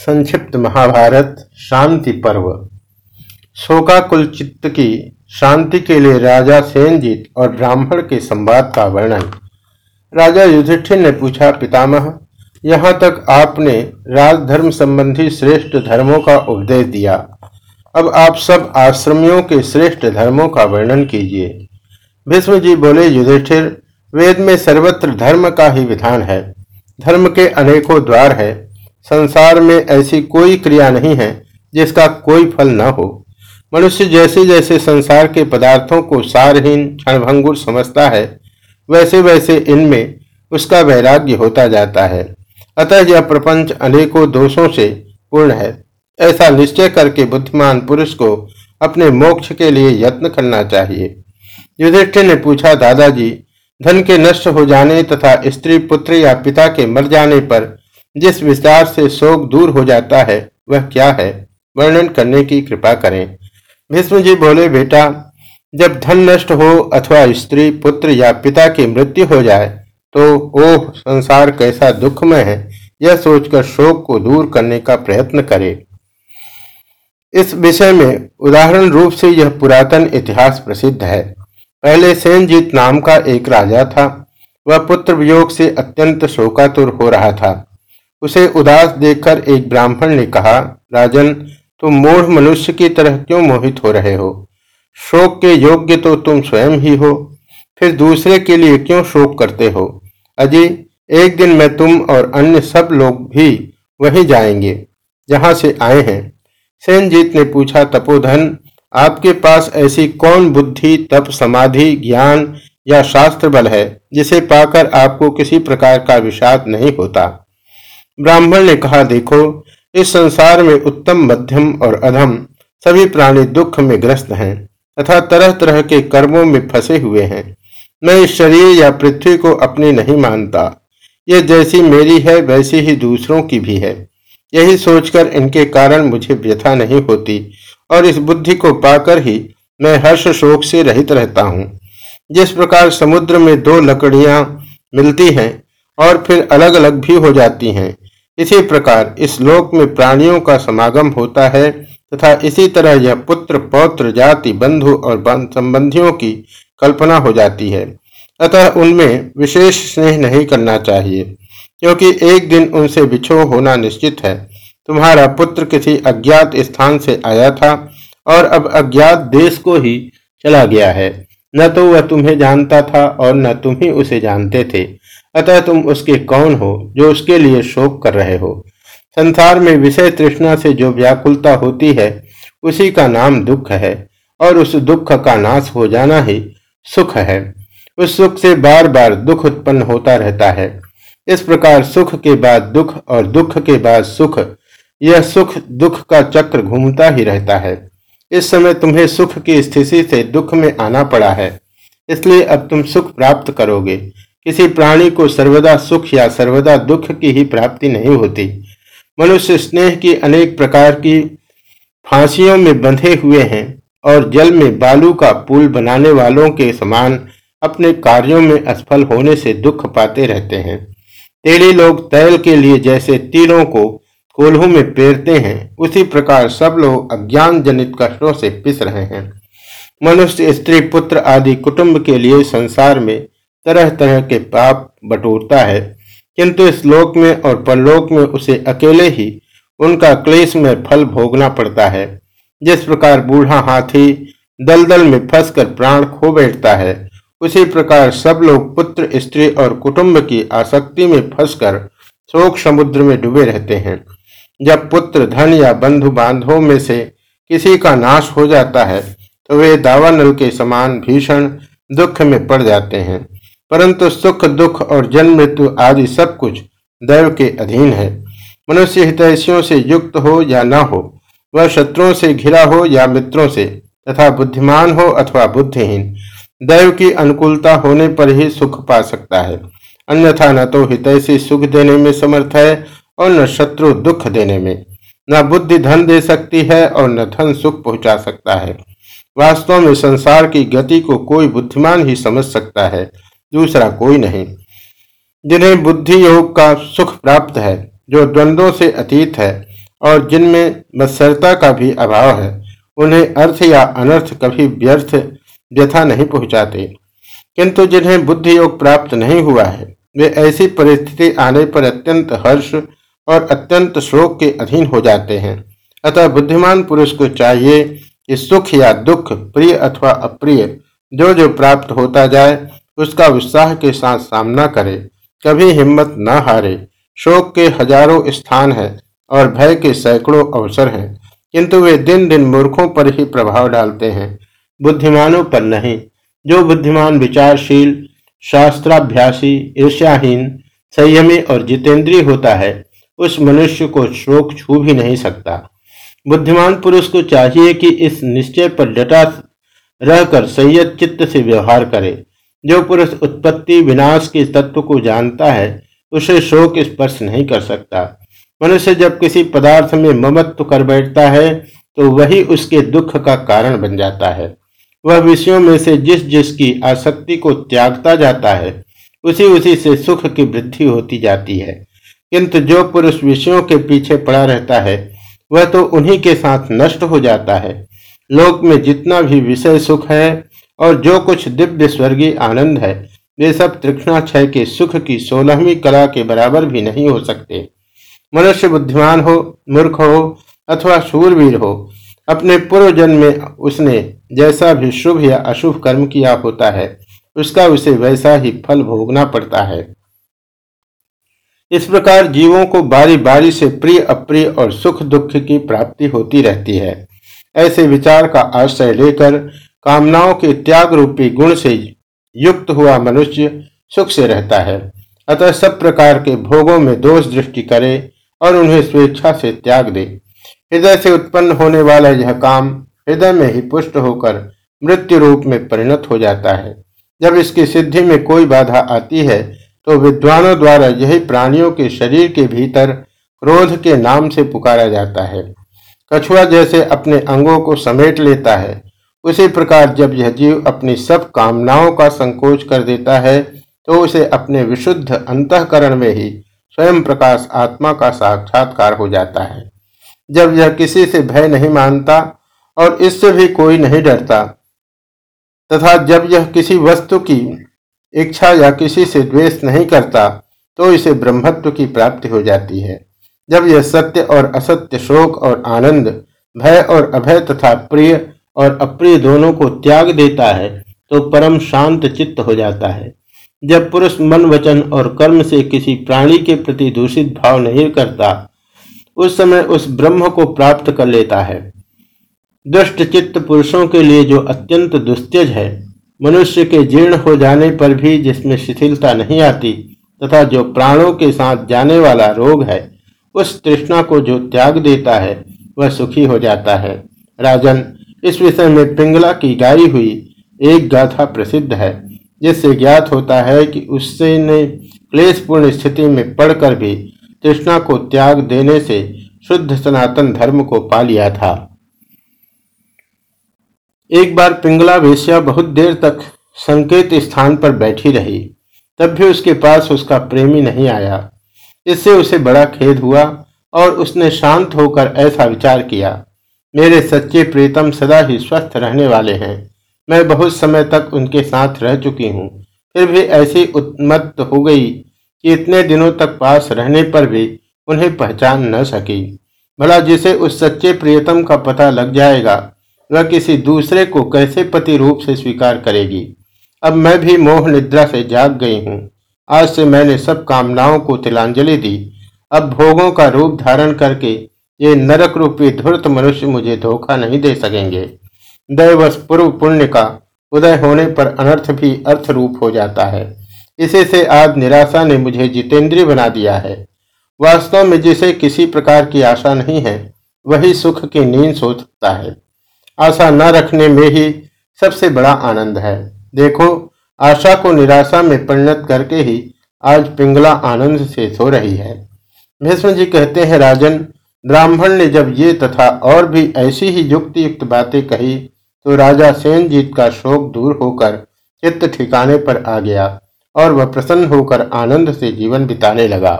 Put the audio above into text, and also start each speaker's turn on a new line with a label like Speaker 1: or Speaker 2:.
Speaker 1: संक्षिप्त महाभारत, शांति पर्व। शोकाकुल चित्त की शांति के लिए राजा सेनजीत और ब्राह्मण के संवाद का वर्णन। राजा युधिष्ठिर ने पूछा, पितामह, यहाँ तक आपने राजधर्म संबंधी श्रेष्ठ धर्मों का उपदेश दिया। अब आप सब आश्रमियों के श्रेष्ठ धर्मों का वर्णन कीजिए। भीष्म जी बोले, युधिष्ठिर, वेद में सर्वत्र धर्म का ही विधान है। धर्म के अनेकों द्वार है। संसार में ऐसी कोई क्रिया नहीं है जिसका कोई फल न हो। मनुष्य जैसे जैसे संसार के पदार्थों को सारहीन, क्षणभंगुर समझता है, वैसे वैसे इनमें उसका वैराग्य होता जाता है। अतः यह प्रपंच अनेकों दोषों से पूर्ण है। ऐसा निश्चय करके बुद्धिमान पुरुष को अपने मोक्ष के लिए यत्न करना चाहिए। युधिष्ठिर ने पूछा, दादाजी, धन के नष्ट हो जाने तथा स्त्री, पुत्र या पिता के मर जाने पर जिस विचार से शोक दूर हो जाता है, वह क्या है? वर्णन करने की कृपा करें। भीष्म बोले, बेटा, जब धन नष्ट हो अथवा स्त्री, पुत्र या पिता की मृत्यु हो जाए तो ओह, संसार कैसा दुखमय है। यह सोचकर शोक को दूर करने का प्रयत्न करे। इस विषय में उदाहरण रूप से यह पुरातन इतिहास प्रसिद्ध है। पहले सेनजीत नाम का एक राजा था। वह पुत्र वियोग से अत्यंत शोकातुर हो रहा था। उसे उदास देखकर एक ब्राह्मण ने कहा, राजन, तुम मूढ़ मनुष्य की तरह क्यों मोहित हो रहे हो? शोक के योग्य तो तुम स्वयं ही हो, फिर दूसरे के लिए क्यों शोक करते हो? अजय एक दिन मैं तुम और अन्य सब लोग भी वहीं जाएँगे, जहाँ से आए हैं। सेनजीत ने पूछा, तपोधन, आपके पास ऐसी कौन बुद्धि, तप, समाधि, ज्ञान या शास्त्र बल है, जिसे पाकर आपको किसी प्रकार का विषाद नहीं होता? ब्राह्मण ने कहा, देखो, इस संसार में उत्तम मध्यम और अधम सभी प्राणी दुख में ग्रस्त हैं तथा तरह तरह के कर्मों में फंसे हुए हैं। मैं इस शरीर या पृथ्वी को अपनी नहीं मानता। ये जैसी मेरी है, वैसी ही दूसरों की भी है। यही सोचकर इनके कारण मुझे व्यथा नहीं होती और इस बुद्धि को पाकर ही मैं हर्ष शोक से रहित रहता हूँ। जिस प्रकार समुद्र में दो लकड़ियाँ मिलती हैं और फिर अलग अलग भी हो जाती हैं इसी प्रकार इस लोक में प्राणियों का समागम होता है, तथा इसी तरह यह पुत्र, पौत्र, जाति, बंधु और संबंधियों की कल्पना हो जाती है। अतः उनमें विशेष स्नेह नहीं करना चाहिए, क्योंकि एक दिन उनसे बिछो होना निश्चित है। तुम्हारा पुत्र किसी अज्ञात स्थान से आया था, और अब अज्ञात देश को ही चला गया है। न तो वह तुम्हें जानता था, और न तुम ही उसे जानते थे। अतः तुम उसके कौन हो, जो उसके लिए शोक कर रहे हो? संसार में विषय तृष्णा से जो व्याकुलता होती है, उसी का नाम दुख है, और उस दुख का नाश हो जाना ही सुख है। उस सुख से बार बार दुख उत्पन्न होता रहता है। इस प्रकार सुख के बाद दुख और दुख के बाद सुख, यह सुख दुख का चक्र घूमता ही रहता है। इस समय तुम्हें सुख की स्थिति से दुख में आना पड़ा है, इसलिए अब तुम सुख प्राप्त करोगे। किसी प्राणी को सर्वदा सुख या सर्वदा दुख की ही प्राप्ति नहीं होती। मनुष्य स्नेह की अनेक प्रकार की फांसियों में बंधे हुए हैं और जल में बालू का पुल बनाने वालों के समान अपने कार्यों में असफल होने से दुख पाते रहते हैं। तेरे लोग तैल के लिए जैसे तीरों को कोल्हू में पेरते हैं, उसी प्रकार सब लोग अज्ञान जनित कष्टों से पिस रहे हैं। मनुष्य, स्त्री, पुत्र आदि कुटुंब के लिए संसार में तरह तरह के पाप बटोरता है, किंतु इस लोक में और परलोक में उसे अकेले ही उनका क्लेश में फल भोगना पड़ता है। जिस प्रकार बूढ़ा हाथी दलदल में फंसकर प्राण खो बैठता है, उसी प्रकार सब लोग पुत्र, स्त्री और कुटुंब की आसक्ति में फंसकर शोक समुद्र में डूबे रहते हैं। जब पुत्र, धन या बंधु बांधवों में से किसी का नाश हो जाता है तो वे दावानल के समान भीषण दुख में पड़ जाते हैं। परंतु सुख, दुख और जन्म मृत्यु आदि सब कुछ दैव के अधीन है। मनुष्य हितैषियों से युक्त हो या न हो, वह शत्रुओं से घिरा हो या मित्रों से, तथा बुद्धिमान हो अथवा बुद्धिहीन, दैव की अनुकूलता होने पर ही सुख पा सकता है। अन्यथा न तो हितैषी सुख देने में समर्थ है और न शत्रु दुख देने में। न बुद्धि धन दे सकती है और न धन सुख पहुँचा सकता है। वास्तव में संसार की गति को कोई बुद्धिमान ही समझ सकता है। दूसरा कोई नहीं। जिन्हें बुद्धि योग का सुख प्राप्त है, जो द्वंद्वों से अतीत है और जिनमें मत्सरता का भी अभाव है, उन्हें अर्थ या अनर्थ कभी व्यर्थ व्यथा नहीं पहुंचाते। किंतु जिन्हें बुद्धि योग प्राप्त नहीं हुआ है, वे ऐसी परिस्थिति आने पर अत्यंत हर्ष और अत्यंत शोक के अधीन हो जाते हैं। अतः बुद्धिमान पुरुष को चाहिए कि सुख या दुख, प्रिय अथवा अप्रिय, जो जो प्राप्त होता जाए उसका उत्साह के साथ सामना करे, कभी हिम्मत न हारे। शोक के हज़ारों स्थान है और भय के सैकड़ों अवसर हैं, किंतु वे दिन दिन मूर्खों पर ही प्रभाव डालते हैं। बुद्धिमानों पर नहीं, जो बुद्धिमान, विचारशील, शास्त्राभ्यासी, ईर्ष्याहीन, संयमी और जितेंद्रीय होता है, उस मनुष्य को शोक छू भी नहीं सकता। बुद्धिमान पुरुष को चाहिए कि इस निश्चय पर डटा रहकर संयत चित्त से व्यवहार करे। जो पुरुष उत्पत्ति विनाश के तत्व को जानता है, उसे शोक स्पर्श नहीं कर सकता। मनुष्य जब किसी पदार्थ में ममत्व कर बैठता है तो वही उसके दुख का कारण बन जाता है। वह विषयों में से जिस जिसकी आसक्ति को त्यागता जाता है, उसी उसी से सुख की वृद्धि होती जाती है। किंतु जो पुरुष विषयों के पीछे पड़ा रहता है, वह तो उन्हीं के साथ नष्ट हो जाता है। लोक में जितना भी विषय सुख है और जो कुछ दिव्य स्वर्गीय आनंद है, वे सब तृष्णा क्षय के सुख की सोलहवीं कला के बराबर भी नहीं हो सकते। मनुष्य बुद्धिमान हो, मूर्ख हो, अथवा शूरवीर हो, अपने पूर्व जन्म में उसने जैसा भी शुभ या अशुभ कर्म किया होता है, उसका उसे वैसा ही फल भोगना पड़ता है। इस प्रकार जीवों को बारी बारी से प्रिय अप्रिय और सुख दुख की प्राप्ति होती रहती है। ऐसे विचार का आश्रय लेकर कामनाओं के त्याग रूपी गुण से युक्त हुआ मनुष्य सुख से रहता है। अतः सब प्रकार के भोगों में दोष दृष्टि करे और उन्हें स्वेच्छा से त्याग दे। हृदय से उत्पन्न होने वाला यह काम हृदय में ही पुष्ट होकर मृत्यु रूप में परिणत हो जाता है। जब इसकी सिद्धि में कोई बाधा आती है तो विद्वानों द्वारा यही प्राणियों के शरीर के भीतर क्रोध के नाम से पुकारा जाता है। कछुआ जैसे अपने अंगों को समेट लेता है उसी प्रकार जब यह जीव अपनी सब कामनाओं का संकोच कर देता है तो उसे अपने विशुद्ध अंतकरण में ही स्वयं प्रकाश आत्मा का साक्षात्कार हो जाता है। जब यह किसी से भय नहीं मानता और इससे भी कोई नहीं डरता, तथा जब यह किसी वस्तु की इच्छा या किसी से द्वेष नहीं करता तो इसे ब्रह्मत्व की प्राप्ति हो जाती है। जब यह सत्य और असत्य शोक और आनंद, भय और अभय तथा प्रिय और अप्रिय दोनों को त्याग देता है तो परम शांत चित्त हो जाता है। जब पुरुष मन, वचन और कर्म से किसी प्राणी के प्रति दूषित भाव नहीं करता, उस समय उस ब्रह्म को प्राप्त कर लेता है। दुष्ट चित्त पुरुषों के लिए जो अत्यंत दुस्त्यज है, मनुष्य के जीर्ण हो जाने पर भी जिसमें शिथिलता नहीं आती तथा जो प्राणों के साथ जाने वाला रोग है, उस तृष्णा को जो त्याग देता है, वह सुखी हो जाता है। राजन इस विषय में पिंगला की गाई हुई एक गाथा प्रसिद्ध है, जिससे ज्ञात होता है कि उससे ने क्लेशपूर्ण स्थिति में पढ़कर भी तृष्णा को त्याग देने से शुद्ध सनातन धर्म को पा लिया था। एक बार पिंगला वेश्या बहुत देर तक संकेत स्थान पर बैठी रही, तब भी उसके पास उसका प्रेमी नहीं आया। इससे उसे बड़ा खेद हुआ और उसने शांत होकर ऐसा विचार किया मेरे सच्चे प्रीतम सदा ही स्वस्थ रहने वाले हैं। मैं बहुत समय तक उनके साथ रह चुकी हूँ। फिर भी ऐसी उत्मत्त हो गई कि इतने दिनों तक पास रहने पर भी उन्हें पहचान न सकी। भला जिसे उस सच्चे प्रियतम का पता लग जाएगा, वह किसी दूसरे को कैसे पति रूप से स्वीकार करेगी? अब मैं भी मोह निद्रा से जाग गई हूँ। आज से मैंने सब कामनाओं को तिलांजलि दी। अब भोगों का रूप धारण करके ये नरक रूपी धूर्त मनुष्य मुझे धोखा नहीं दे सकेंगे। दैवश पूर्व पुण्य का उदय होने पर अनर्थ भी अर्थ रूप हो जाता है। इसी से आज निराशा ने मुझे जितेंद्रीय बना दिया है। वास्तव में जिसे किसी प्रकार की आशा नहीं है, वही सुख की नींद सो सकता है। आशा न रखने में ही सबसे बड़ा आनंद है। देखो, आशा को निराशा में परिणत करके ही आज पिंगला आनंद से सो रही है। भीष्म जी कहते हैं, राजन ब्राह्मण ने जब ये तथा और भी ऐसी ही युक्ति युक्त बातें कही तो राजा सेनजीत का शोक दूर होकर चित्त ठिकाने पर आ गया और वह प्रसन्न होकर आनंद से जीवन बिताने लगा।